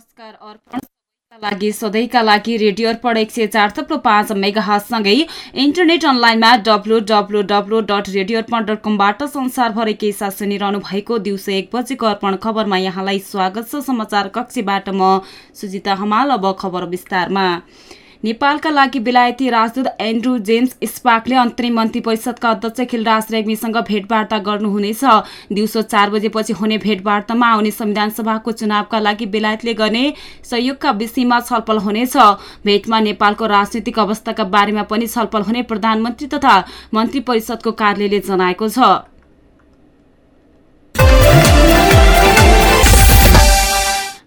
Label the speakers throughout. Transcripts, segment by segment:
Speaker 1: नमस्कार अर्पण। लागि सधैँका लागि रेडियो अर्पण एक सय चार थप्लो पाँच मेगासँगै इन्टरनेट अनलाइनमा W W W dot radio Arpan dot कमबाट संसारभरि के साथ सुनिरहनु भएको दिउँसो एक बजेको अर्पण खबरमा यहाँलाई स्वागत छ समाचार कक्षीबाट म सुजिता हमाल अब खबर विस्तारमा। नेपालका लागि बेलायती राजदूत एन्ड्रू जेम्स स्पाकले अन्तरिम मन्त्री परिषदका अध्यक्ष खिलराज रेग्मीसँग भेटवार्ता गर्नुहुनेछ। दिउँसो चार बजेपछि हुने भेटवार्तामा आउने संविधान सभाको चुनावका लागि बेलायतले गर्ने सहयोगका विषयमा छलफल हुनेछ। भेटमा नेपालको राजनीतिक अवस्थाका बारेमा पनि छलफल हुने प्रधानमन्त्री तथा मन्त्री परिषदको कार्यालयले जनाएको छ।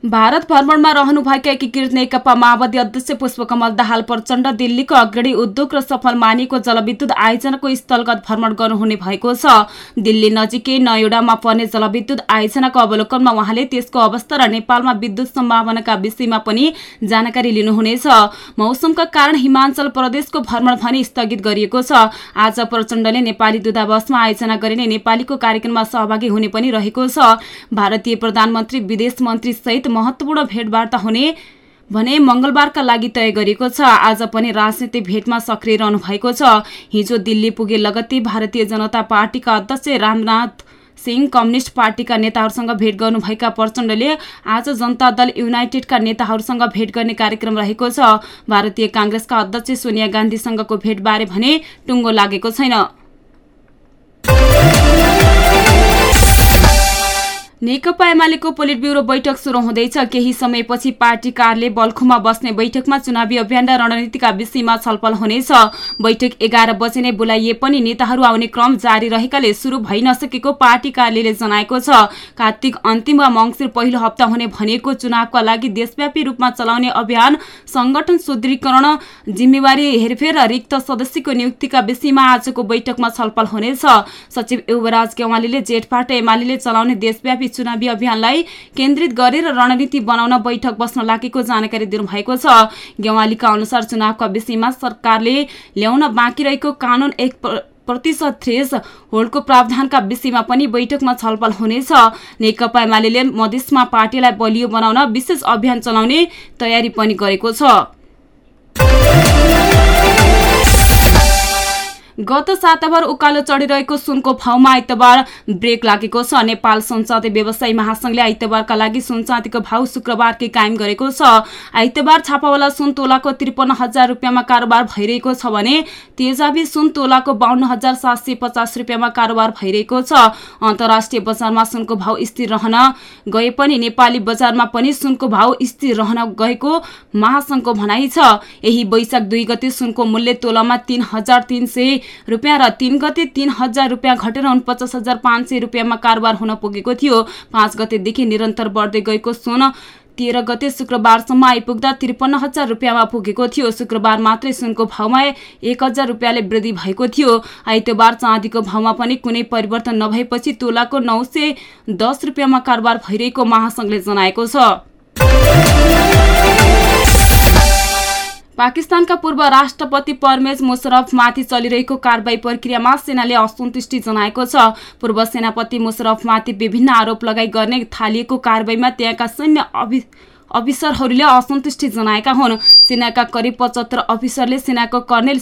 Speaker 1: भारत भ्रमणमा रहनुभएका एकीकृत नेकपा माओवादी अध्यक्ष पुष्पकमल दाहाल प्रचण्ड दिल्लीको अग्रणी उद्योग र सफल मानिएको जलविद्युत आयोजनाको स्थलगत भ्रमण गर्नुहुने भएको छ। दिल्ली नजिकै नयोडामा पर्ने जलविद्युत आयोजनाको अवलोकनमा उहाँले त्यसको अवस्था र नेपालमा विद्युत सम्भावनाका विषयमा पनि जानकारी लिनुहुनेछ। मौसमका कारण हिमाञ्चल प्रदेशको भ्रमण भने स्थगित गरिएको छ। आज प्रचण्डले नेपाली दूतावासमा आयोजना गरिने नेपालीको कार्यक्रममा सहभागी हुने पनि रहेको छ। भारतीय प्रधानमन्त्री विदेश मन्त्री सहित महत्वपूर्ण भेटवार्ता हुने भने मंगलबारका लागि तय गरिएको छ। आज पनि राजनीतिक भेटमा सक्रिय रहनु भएको छ। हिजो दिल्ली पुगे लगत्तै भारतीय जनता पार्टीका अध्यक्ष रामनाथ सिंह कम्युनिस्ट पार्टीका नेताहरूसँग भेट गर्नुभएका प्रचण्डले आज जनता दल युनाइटेडका नेताहरूसँग भेट गर्ने कार्यक्रम रहेको छ। भारतीय काङ्ग्रेसका अध्यक्ष सोनिया गान्धीसँगको भेटबारे भने टुङ्गो लागेको छैन। नेकपा एमालेको पोलिट ब्युरो बैठक सुरु हुँदैछ। केही समयपछि पार्टी कार्यालय बल्खुमा बस्ने बैठकमा चुनावी अभियान र रणनीतिका विषयमा छलफल हुनेछ। बैठक एघार बजे नै बोलाइए पनि नेताहरू आउने क्रम जारी रहेकाले सुरु भइ नसकेको पार्टी कार्यालयले जनाएको छ। कार्तिक अन्तिम वा मङ्सिर पहिलो हप्ता हुने भनेको चुनावका लागि देशव्यापी रूपमा चलाउने अभियान संगठन सुदृढीकरण जिम्मेवारी हेरफेर र रिक्त सदस्यको नियुक्तिका विषयमा आजको बैठकमा छलफल हुनेछ। सचिव युवराज गेवालीले जेठबाट एमाले चलाउने देशव्यापी चुनावी अभियानलाई केन्द्रित गरेर रणनीति बनाउन बैठक बस्न लागेको जानकारी दिनुभएको छ। गेवालीका अनुसार चुनावका विषयमा सरकारले ल्याउन बाँकी रहेको कानून एक प्रतिशत थ्रेस होल्डको प्रावधानका विषयमा पनि बैठकमा छलफल हुनेछ। नेकपा एमाले मधेसमा पार्टीलाई बलियो बनाउन विशेष अभियान चलाउने तयारी पनि गरेको छ। गत साताभर उकालो चढिरहेको सुनको भाउमा आइतबार ब्रेक लागेको छ। नेपाल सुनचाँदी व्यवसायी महासंघले आइतबारका लागि सुनचाँदीको भाउ शुक्रबारकै कायम गरेको छ। आइतबार छापावाला सुन तोलाको त्रिपन्न हजार रुपियाँमा कारोबार भइरहेको छ भने तेजाबी सुन तोलाको बाहन्न हजार सात सय पचास रुपियाँमा कारोबार भइरहेको छ। अन्तर्राष्ट्रिय बजारमा सुनको भाउ स्थिर रहन गए पनि नेपाली बजारमा पनि सुनको भाउ स्थिर रहन गएको महासंघको भनाइ छ। यही वैशाख दुई गते सुनको मूल्य तोलामा तीन हजार तीन सय रुपियाँ र तीन गते तीन हजार रुपियाँ घटेर उनपचास हजार पाँच सय रुपियाँमा कारोबार हुन पुगेको थियो। पाँच गतेदेखि निरन्तर बढ्दै गएको सुन तेह्र गते शुक्रबारसम्म आइपुग्दा त्रिपन्न हजार रुपियाँमा पुगेको थियो। शुक्रबार मात्रै सुनको भाउमा एक हजार रुपियाँले वृद्धि भएको थियो। आइतबार चाँदीको भाउमा पनि कुनै परिवर्तन नभएपछि तोलाको नौ सय दस रुपियाँमा कारोबार भइरहेको महासंघले जनाएको छ। पाकिस्तानका पूर्व राष्ट्रपति परमेज मुशरफमाथि चलिरहेको कारवाही प्रक्रियामा सेनाले असन्तुष्टि जनाएको छ। पूर्व सेनापति मुशरफमाथि विभिन्न आरोप लगाई गर्ने थालिएको कारवाहीमा त्यहाँका सैन्य अभि अफिसरहरूले असन्तुष्टि जनाएका हुन्। सेनाका करिब पचहत्तर अफिसरले सेनाको कर्णेल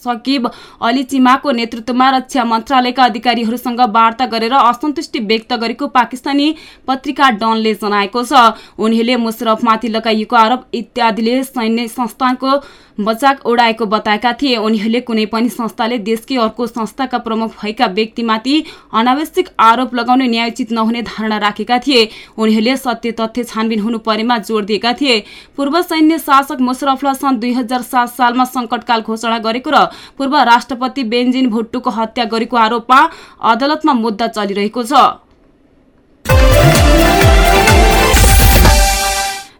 Speaker 1: सकिब अली चिमाको नेतृत्वमा रक्षा मन्त्रालयका अधिकारीहरूसँग वार्ता गरेर असन्तुष्टि व्यक्त गरेको पाकिस्तानी पत्रिका डनले जनाएको छ। उनीहरूले मुशरफमाथि लगाइएको आरोप इत्यादिले सैन्य संस्थानको बचाक उडाएको बताएका थिए। उनीहरूले कुनै पनि संस्थाले देशकै अर्को संस्थाका प्रमुख भएका व्यक्तिमाथि अनावश्यक आरोप लगाउने न्यायोचित नहुने धारणा राखेका थिए। उनीहरूले सत्य तथ्य छानबिन हुनु परेमा जोड दिएका थिए। पूर्व सैन्य शासक मुशरफलाई सन् दुई सालमा सङ्कटकाल घोषणा गरेको र पूर्व राष्ट्रपति बेन्जिन भुट्टुको हत्या गरेको आरोपमा अदालतमा मुद्दा चलिरहेको छ।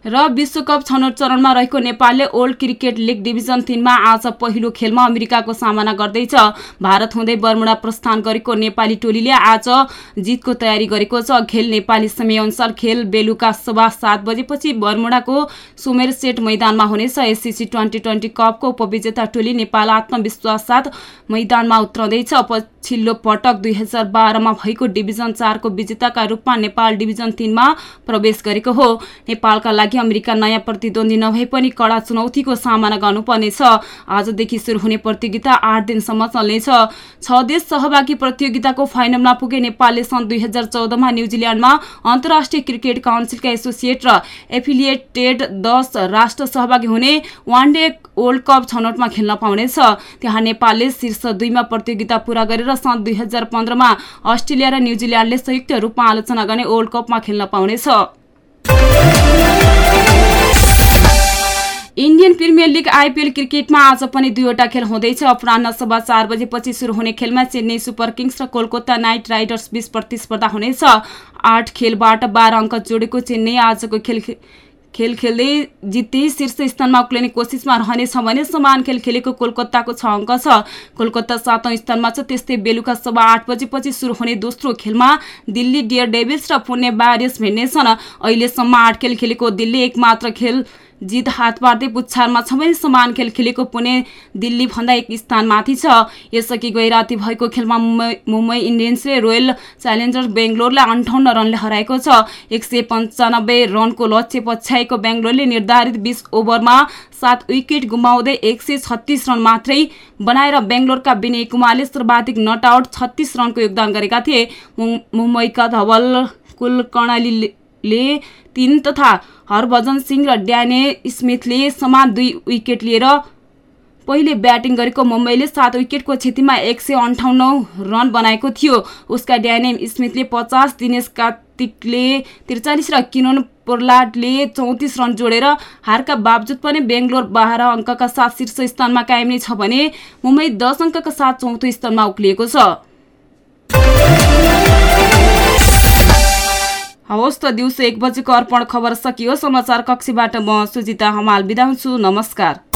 Speaker 1: र विश्वकप छनौट चरणमा रहेको नेपालले ओल्ड क्रिकेट लिग डिभिजन तिनमा आज पहिलो खेलमा अमेरिकाको सामना गर्दैछ। भारत हुँदै बर्मुडा प्रस्थान गरेको नेपाली टोलीले आज जितको तयारी गरेको छ खेल नेपाली समयअनुसार खेल बेलुका सभा सात बजेपछि बर्मुडाको सुमेर सेट मैदानमा हुनेछ। एससिसी ट्वेन्टी ट्वेन्टी कपको उपविजेता टोली नेपाल आत्मविश्वास साथ मैदानमा उत्रँदैछ। पछिल्लो पटक दुई हजार बाह्रमा भएको डिभिजन चारको विजेताका रूपमा नेपाल डिभिजन तिनमा प्रवेश गरेको हो। नेपालका लागि अमेरिका नयाँ प्रतिद्वन्दी नभए पनि कडा चुनौतीको सामना गर्नुपर्नेछ। आजदेखि सुरु हुने प्रतियोगिता आठ दिनसम्म चल्नेछ। छ देश सहभागी प्रतियोगिताको फाइनलमा पुगे नेपालले सन् दुई हजार चौधमा न्युजिल्यान्डमा अन्तर्राष्ट्रिय क्रिकेट काउन्सिलका एसोसिएट र एफिलिएटेड दस राष्ट्र सहभागी हुने वान डे वर्ल्ड कप छनौटमा खेल्न पाउनेछ। त्यहाँ नेपालले शीर्ष दुईमा प्रतियोगिता पूरा गरेर सन् दुई हजार पन्ध्रमा अस्ट्रेलिया र न्युजिल्यान्डले संयुक्त रूपमा आलोचना गर्ने वर्ल्ड कपमा खेल्न पाउनेछ। इन्डियन प्रिमियर लिग आइपिएल क्रिकेटमा आज पनि दुईवटा खेल हुँदैछ। अपरान्न सभा चार बजेपछि सुरु हुने खेलमा चेन्नई सुपर किङ्स र कोलकाता नाइट राइडर्स बीच प्रतिस्पर्धा हुनेछ। आठ खेलबाट बाह्र अङ्क जोडेको चेन्नई आजको खेल खेल खेल्दै जित्दै शीर्ष स्थानमा उक्लिने कोसिसमा रहनेछ भने समान खेल खेलेको कोलकाताको छ अङ्क छ। कोलकाता सातौँ स्थानमा छ त्यस्तै बेलुका सभा आठ बजेपछि सुरु हुने दोस्रो खेलमा दिल्ली डियर डेभिल्स र पुणे बारिस भिड्नेछन्। अहिलेसम्म आठ खेल खेलेको दिल्ली एक मात्र खेल जित हात पार्दै पुच्छारमा छ भने समान खेल खेलेको पुणे दिल्लीभन्दा एक स्थान माथि छ। यसअघि गई राति भएको खेलमा मुम्बई इन्डियन्सले रोयल च्यालेन्जर्स बेङ्गलोरलाई अन्ठाउन्न रनले हराएको छ। एक सय पन्चानब्बे रनको लक्ष्य पछ्याएको बेङ्गलोरले निर्धारित बिस ओभरमा सात विकेट गुमाउँदै एक सय छत्तिस रन मात्रै बनाएर बेङ्गलोरका विनय कुमारले सर्वाधिक नट आउट छत्तिस रनको योगदान गरेका थिए। मुम्बईका धवल कुलकर्णालीले तीन तथा हरभजन सिंह र ड्याने स्मिथले समान दुई विकेट लिएर पहिले ब्याटिङ गरेको मुम्बईले सात विकेटको क्षतिमा एक सय अन्ठाउन्न रन बनाएको थियो। उसका ड्याने स्मिथले पचास दिनेश कार्तिकले त्रिचालिस र किनोन पोर्लाडले चौतिस रन जोडेर हारका बावजुद पनि बेङ्गलोर बाह्र अङ्कका साथ शीर्ष स्थानमा कायम नै छ भने मुम्बई दस अङ्कका साथ चौथो स्थानमा उक्लिएको छ। हवस् त दिउँसो एक बजेको अर्पण खबर सकियो। समाचार कक्षीबाट म सुजिता हमाल बिदा हुन्छु। नमस्कार।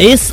Speaker 2: यस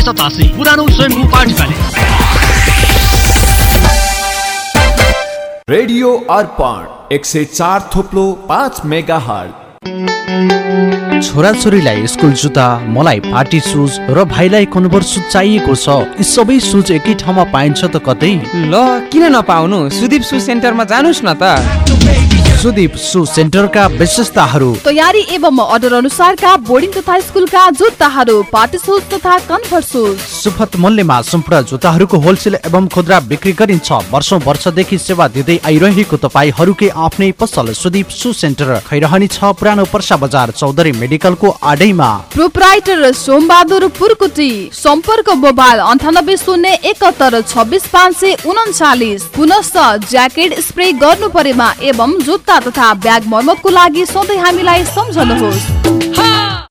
Speaker 3: सतासी पुरानो Swayambhu party palace
Speaker 4: radio Arpan एक सय चार थोप्लो पाँच मेगा हर्ट
Speaker 5: छोराछोरीलाई स्कुल जुत्ता मलाई पार्टी सुज र भाइलाई कन्भर्स सुज चाहिएको छ यी सबै सुज एकै ठाउँमा पाइन्छ त कतै?
Speaker 6: ल किन नपाउनु? सुदीप सु सेन्टरमा जानुहोस् न त।
Speaker 5: सुदीप सु सेन्टरका विशेषताहरू।
Speaker 7: तयारी एवं अर्डर अनुसारका बोर्डिङ तथा स्कुलका जुत्ताहरू पार्टी सुज तथा कन्भर्स सुज
Speaker 5: सुपथ मूल्यमा सम्पूर्ण जुत्ताहरूको होलसेल एवं खुद्रा बिक्री गरिन्छ। वर्षौँ वर्षदेखि सेवा दिँदै आइरहेको तपाईँहरूकै आफ्नै पसल सुदीप सु सेन्टर खैरहनी छ पुरानो पर्सा बजार चौधरी मेडिकलको आडैमा।
Speaker 7: प्रोपराइटर सोमबहादुर पुरकुटी सम्पर्क मोबाइल अन्ठानब्बे शून्य एकहत्तर छब्बिस पाँच सय उन्चालिस पुनश्च ज्याकेट स्प्रे गर्नु परेमा एवं जुत्ता तथा ब्याग मर्मतको लागि सधैँ हामीलाई सम्झनुहोस्।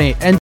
Speaker 5: And